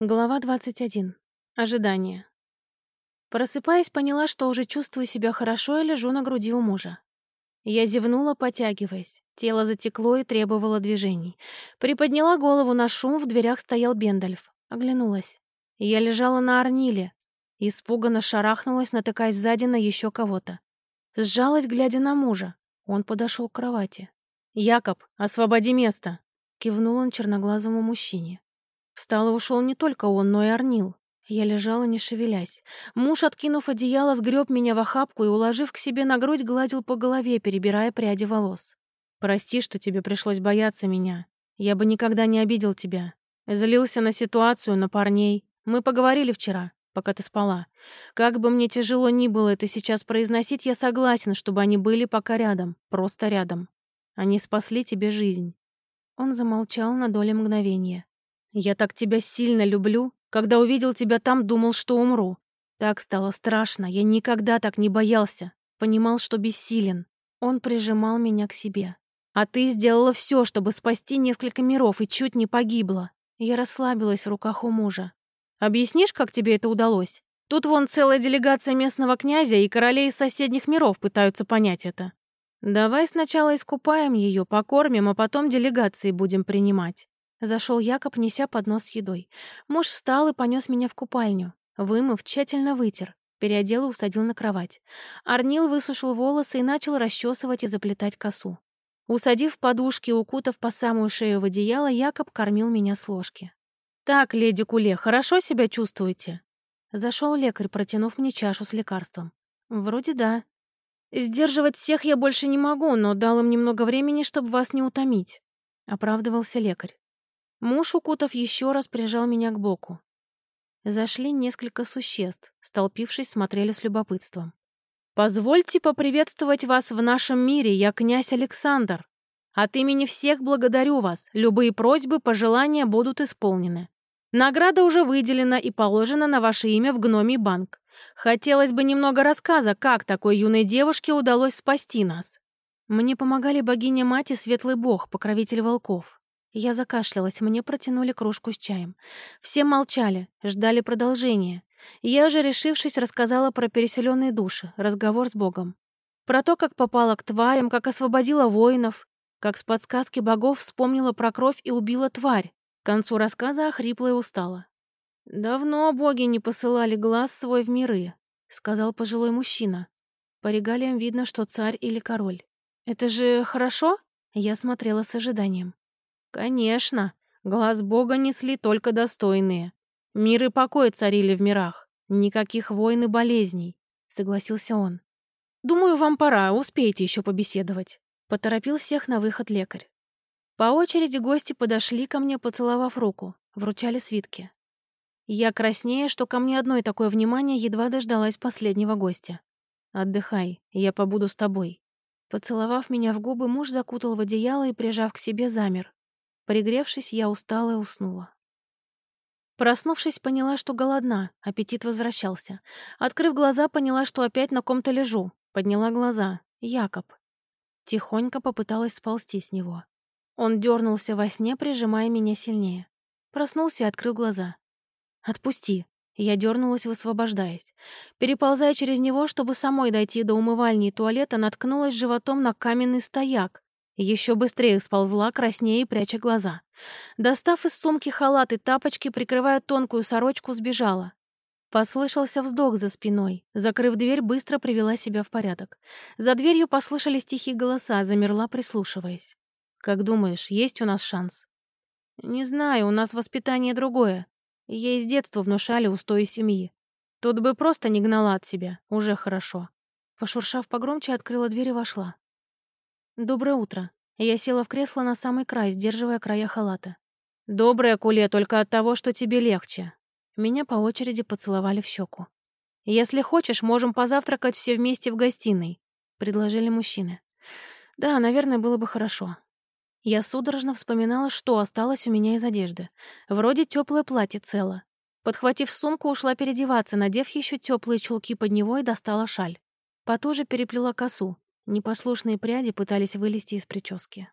Глава 21. Ожидание. Просыпаясь, поняла, что уже чувствую себя хорошо и лежу на груди у мужа. Я зевнула, потягиваясь. Тело затекло и требовало движений. Приподняла голову на шум, в дверях стоял Бендальф. Оглянулась. Я лежала на Арниле. Испуганно шарахнулась, натыкаясь сзади на еще кого-то. Сжалась, глядя на мужа. Он подошел к кровати. «Якоб, освободи место!» Кивнул он черноглазому мужчине. Встал и ушел не только он, но и Арнил. Я лежала, не шевелясь. Муж, откинув одеяло, сгреб меня в охапку и, уложив к себе на грудь, гладил по голове, перебирая пряди волос. «Прости, что тебе пришлось бояться меня. Я бы никогда не обидел тебя. Злился на ситуацию, на парней. Мы поговорили вчера, пока ты спала. Как бы мне тяжело ни было это сейчас произносить, я согласен, чтобы они были пока рядом, просто рядом. Они спасли тебе жизнь». Он замолчал на долю мгновения. Я так тебя сильно люблю. Когда увидел тебя там, думал, что умру. Так стало страшно. Я никогда так не боялся. Понимал, что бессилен. Он прижимал меня к себе. А ты сделала все, чтобы спасти несколько миров и чуть не погибла. Я расслабилась в руках у мужа. Объяснишь, как тебе это удалось? Тут вон целая делегация местного князя и королей из соседних миров пытаются понять это. Давай сначала искупаем ее, покормим, а потом делегации будем принимать. Зашел Якоб, неся поднос с едой. Муж встал и понес меня в купальню. Вымыв, тщательно вытер. Переодел и усадил на кровать. Арнил высушил волосы и начал расчесывать и заплетать косу. Усадив подушки укутав по самую шею в одеяло, Якоб кормил меня с ложки. «Так, леди Куле, хорошо себя чувствуете?» Зашел лекарь, протянув мне чашу с лекарством. «Вроде да». «Сдерживать всех я больше не могу, но дал им немного времени, чтобы вас не утомить», — оправдывался лекарь. Муж, укутав еще раз, прижал меня к боку. Зашли несколько существ, столпившись, смотрели с любопытством. «Позвольте поприветствовать вас в нашем мире, я князь Александр. От имени всех благодарю вас, любые просьбы, пожелания будут исполнены. Награда уже выделена и положена на ваше имя в гномий банк. Хотелось бы немного рассказа, как такой юной девушке удалось спасти нас». Мне помогали богиня-мать и светлый бог, покровитель волков. Я закашлялась, мне протянули кружку с чаем. Все молчали, ждали продолжения. Я же, решившись, рассказала про переселенные души, разговор с Богом. Про то, как попала к тварям, как освободила воинов, как с подсказки богов вспомнила про кровь и убила тварь. К концу рассказа охрипла и устала. «Давно боги не посылали глаз свой в миры», — сказал пожилой мужчина. По регалиям видно, что царь или король. «Это же хорошо?» Я смотрела с ожиданием. Конечно, глаз Бога несли только достойные. Мир и покой царили в мирах. Никаких войн и болезней, согласился он. Думаю, вам пора, успеете еще побеседовать. Поторопил всех на выход лекарь. По очереди гости подошли ко мне, поцеловав руку, вручали свитки. Я краснея, что ко мне одной такое внимание едва дождалась последнего гостя. «Отдыхай, я побуду с тобой». Поцеловав меня в губы, муж закутал в одеяло и, прижав к себе, замер. Пригревшись, я устала и уснула. Проснувшись, поняла, что голодна, аппетит возвращался. Открыв глаза, поняла, что опять на ком-то лежу. Подняла глаза. Якоб. Тихонько попыталась сползти с него. Он дернулся во сне, прижимая меня сильнее. Проснулся и открыл глаза. «Отпусти!» Я дернулась, высвобождаясь. Переползая через него, чтобы самой дойти до умывальни и туалета, наткнулась животом на каменный стояк, еще быстрее сползла, краснее и пряча глаза. Достав из сумки халат и тапочки, прикрывая тонкую сорочку, сбежала. Послышался вздох за спиной. Закрыв дверь, быстро привела себя в порядок. За дверью послышались тихие голоса, замерла, прислушиваясь. «Как думаешь, есть у нас шанс?» «Не знаю, у нас воспитание другое. Ей с детства внушали устои семьи. Тут бы просто не гнала от себя, уже хорошо». Пошуршав погромче, открыла дверь и вошла. «Доброе утро». Я села в кресло на самый край, сдерживая края халата. «Доброе, Куле, только от того, что тебе легче». Меня по очереди поцеловали в щеку. «Если хочешь, можем позавтракать все вместе в гостиной», — предложили мужчины. «Да, наверное, было бы хорошо». Я судорожно вспоминала, что осталось у меня из одежды. Вроде теплое платье цело. Подхватив сумку, ушла переодеваться, надев еще теплые чулки под него и достала шаль. Потуже переплела косу. Непослушные пряди пытались вылезти из прически.